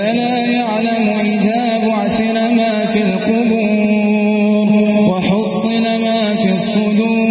فلا يعلم إذا بعثر ما في القبور وحصن ما في الصدور.